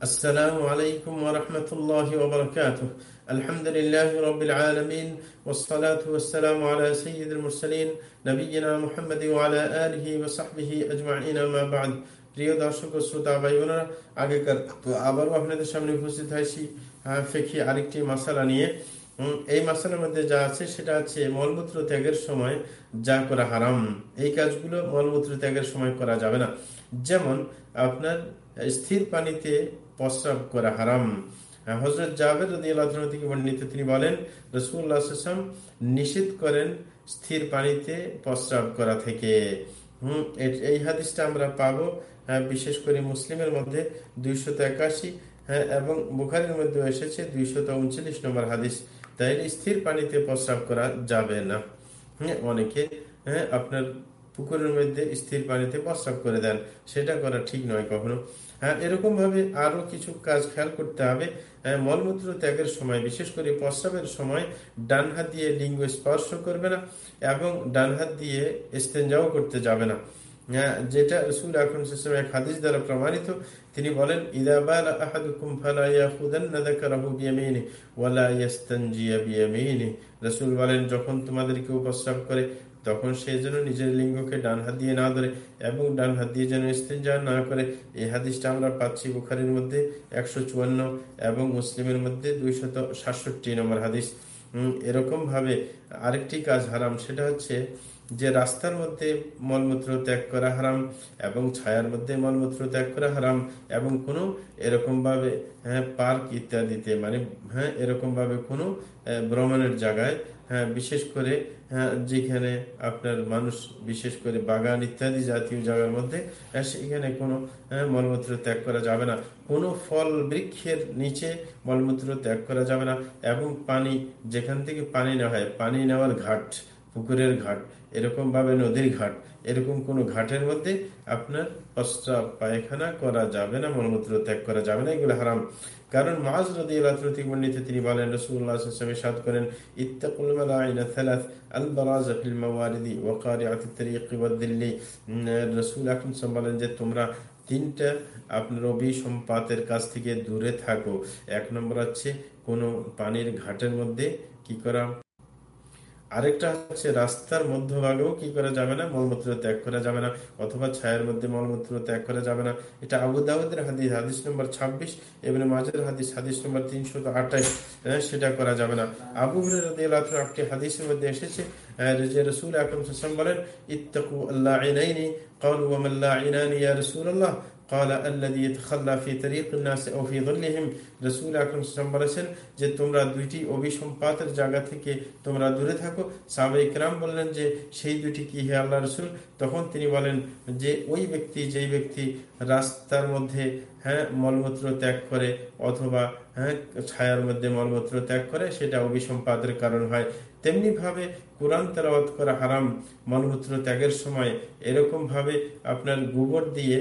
السلام عليكم ورحمة الله وبركاته الحمد لله رب العالمين والصلاة والسلام على سيد المرسلين نبينا محمد وعلى آله وصحبه أجمعين ما بعد প্রিয় দর্শক ও শ্রোতা ভাই বোনেরা আগেকার তো আবারও আপনাদের সামনে উপস্থিত হয়েছি ফেকি আরেকটি মশালা নিয়ে এই মশালার মধ্যে যা আছে সেটা আছে মলমূত্র ত্যাগের সময় যা করা হারাম। এই কাজগুলো মলমূত্র ত্যাগের সময় করা যাবে না। যেমন আপনার স্থির পানিতে প্রস্রাব করা হারাম। হজরত জাভেদ থেকে বর্ণিত তিনি বলেন রসুল্লাহাম নিষেধ করেন স্থির পানিতে প্রস্রাব করা থেকে। হম এই হাদিসটা আমরা পাবো বিশেষ করে মুসলিমের মধ্যে দুইশত একাশি হ্যাঁ এবং বুখারের মধ্যে এসেছে দুইশত উনচল্লিশ নম্বর হাদিস। তাই স্থির পানিতে প্রস্রাব করা যাবে না। হ্যাঁ অনেকে হ্যাঁ আপনার পুকুরের মধ্যে স্থির পানিতে প্রস্রাব করে দেন। সেটা করা ঠিক নয় কখনো। হ্যাঁ এরকম ভাবে আরও কিছু কাজ খেয়াল করতে হবে। হ্যাঁ, মলমূত্র ত্যাগের সময় বিশেষ করে প্রস্রাবের সময় ডান হাত দিয়ে লিঙ্গ স্পর্শ করবে না এবং ডান হাত দিয়ে স্তেঞ্জাও করতে যাবে না। যেটা রসুল আকরম এক হাদিস দ্বারা প্রমাণিত, তিনি বলেন ইদাবাল আহাদুকুম ফালা ইয়াখুদান্না যাকারাহু বিয়ামিনি ওয়ালা ইয়াস্তানজিয়া বিয়ামিনি। রাসূল বলেন, যখন তোমাদের কেউ করে, তখন সে যেন নিজের লিঙ্গকে ডান হাত দিয়ে না ধরে এবং ডান হাত দিয়ে যেন ইস্তেঞ্জা না করে। এই হাদিসটা আমরা পাচ্ছি বুখারির মধ্যে একশো চুয়ান্ন এবং মুসলিমের মধ্যে দুইশত সাতষট্টি নম্বর হাদিস। এরকম ভাবে আরেকটি কাজ হারাম, সেটা হচ্ছে যে রাস্তার মধ্যে মলমূত্র ত্যাগ করা হারাম এবং ছায়ার মধ্যে মলমূত্র ত্যাগ করা হারাম এবং কোনো এরকম ভাবে হ্যাঁ পার্ক ইত্যাদিতে মানে হ্যাঁ এরকম ভাবে কোনো ভ্রমণের জায়গায় হ্যাঁ বিশেষ করে হ্যাঁ যেখানে আপনার মানুষ বিশেষ করে বাগান ইত্যাদি জাতীয় জায়গার মধ্যে সেখানে কোনো হ্যাঁ, মলমূত্র ত্যাগ করা যাবে না। কোনো ফল বৃক্ষের নিচে মলমূত্র ত্যাগ করা যাবে না এবং পানি যেখান থেকে পানি নেওয়া হয় পানি নেওয়ার ঘাট পুকুরের ঘাট, এরকমভাবে নদীর ঘাট, এরকম কোনো ঘাটের মধ্যে আপনার প্রস্রাব পায়খানা করা যাবে না, মলমূত্র ত্যাগ করা যাবে না, এগুলো হারাম। কারণ মাছ নদী এলাত্রতি বর্ণিত, তিনি বলেন রসুল্লাহ হিসাবে সাদ করেন রসুল আকরম বলেন যে, তোমরা তিনটা আপনার রবি সম্পাতের কাছ থেকে দূরে থাকো। এক নম্বর হচ্ছে কোনো পানির ঘাটের মধ্যে কি করা? আরেকটা হচ্ছে রাস্তার মধ্যভাগেও কি করা যাবে না মলমূত্র ত্যাগ করা যাবে না অথবা ছায়ের মধ্যে মলমূত্র ত্যাগ করা যাবে না এটা আবু দাউদের হাদিস হাদিস নম্বর ছাব্বিশ এবং মাঝের হাদিস হাদিস নম্বর তিনশো আঠাইশ হ্যাঁ, সেটা করা যাবে না আবু একটি হাদিসের মধ্যে এসেছে যে রসুল আকরম বলেন ইত্তাকু আল্লাহ আইনাইনি قالوا ومن لا عناني يا رسول الله قال الذي يتخلى في طريق الناس او في ظلهم রাসূল আকরাম বলেছেন যে তোমরা দুইটি অভিসম্পাতের জায়গা থেকে তোমরা দূরে থাকো সাহাবা ইকরাম বললেন যে সেই দুইটি কি হে আল্লাহ রসুল তখন তিনি বলেন যে ওই ব্যক্তি যেই ব্যক্তি রাস্তার মধ্যে হ্যাঁ মলমূত্র ত্যাগ করে অথবা হ্যাঁ ছায়ার মধ্যে মলমূত্র ত্যাগ করে সেটা অভিসম্পাদের কারণ হয় তেমনি ভাবে কোরআন তেলাওয়াত করা হারাম মলমূত্র ত্যাগের সময় এরকম ভাবে আপনার গোবর দিয়ে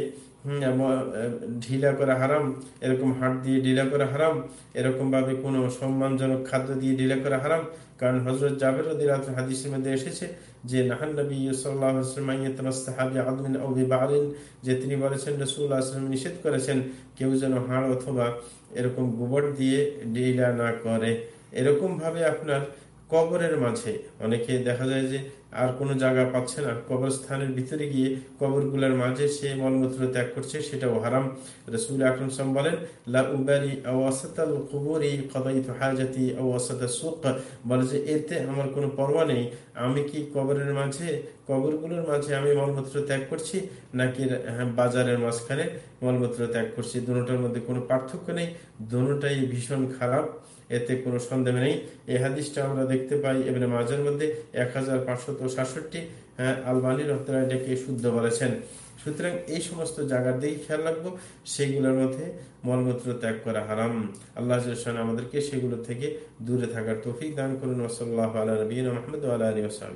ঢিলা করা হারাম, এরকম হাট দিয়ে ঢিলা করা হারাম এরকম ভাবে কোনো সম্মানজনক খাদ্য দিয়ে ঢিলা করা হারাম। কারণ হজরত জাবের হাদিসের মধ্যে এসেছে যে, নাহান নবী যে তিনি বলেছেন রসুল আসলাম নিষেধ করেছেন, কেউ যেন হাড় অথবা এরকম গোবর দিয়ে ঢিলা না করে। এরকম ভাবে আপনার কবরের মাঝে অনেকে দেখা যায় যে আর কোনো জায়গা পাচ্ছে না। কবরস্থানের ভিতরে গিয়ে কবরগুলোর মাঝে সে মলমূত্র ত্যাগ করছে সেটাও হারাম। রসুল আকরম সাম বলেন বলে যে এতে আমার কোনো পরোয়া নেই। আমি কি কবরের মাঝে কবরগুলোর মাঝে আমি মলমূত্র ত্যাগ করছি নাকি হ্যাঁ, বাজারের মাঝখানে মলমূত্র ত্যাগ করছি? দুটার মধ্যে কোনো পার্থক্য নেই দুটাই ভীষণ খারাপ। এতে কোনো সন্দেহ নেই। এই হাদিসটা আমরা দেখতে পাই এবারে মাঝের মধ্যে এক হাজার পাঁচশত সাতষট্টি হ্যাঁ আলবানী রহতরা এটাকে শুদ্ধ বলেছেন। সুতরাং এই সমস্ত জায়গার দিকে খেয়াল রাখব, সেগুলোর মধ্যে মলমূত্র ত্যাগ করা হারাম। আল্লাহ আমাদেরকে সেগুলো থেকে দূরে থাকার তৌফিক দান করুন। ওসল্লাহ আল্লাহ নবীন আলী ওসাহ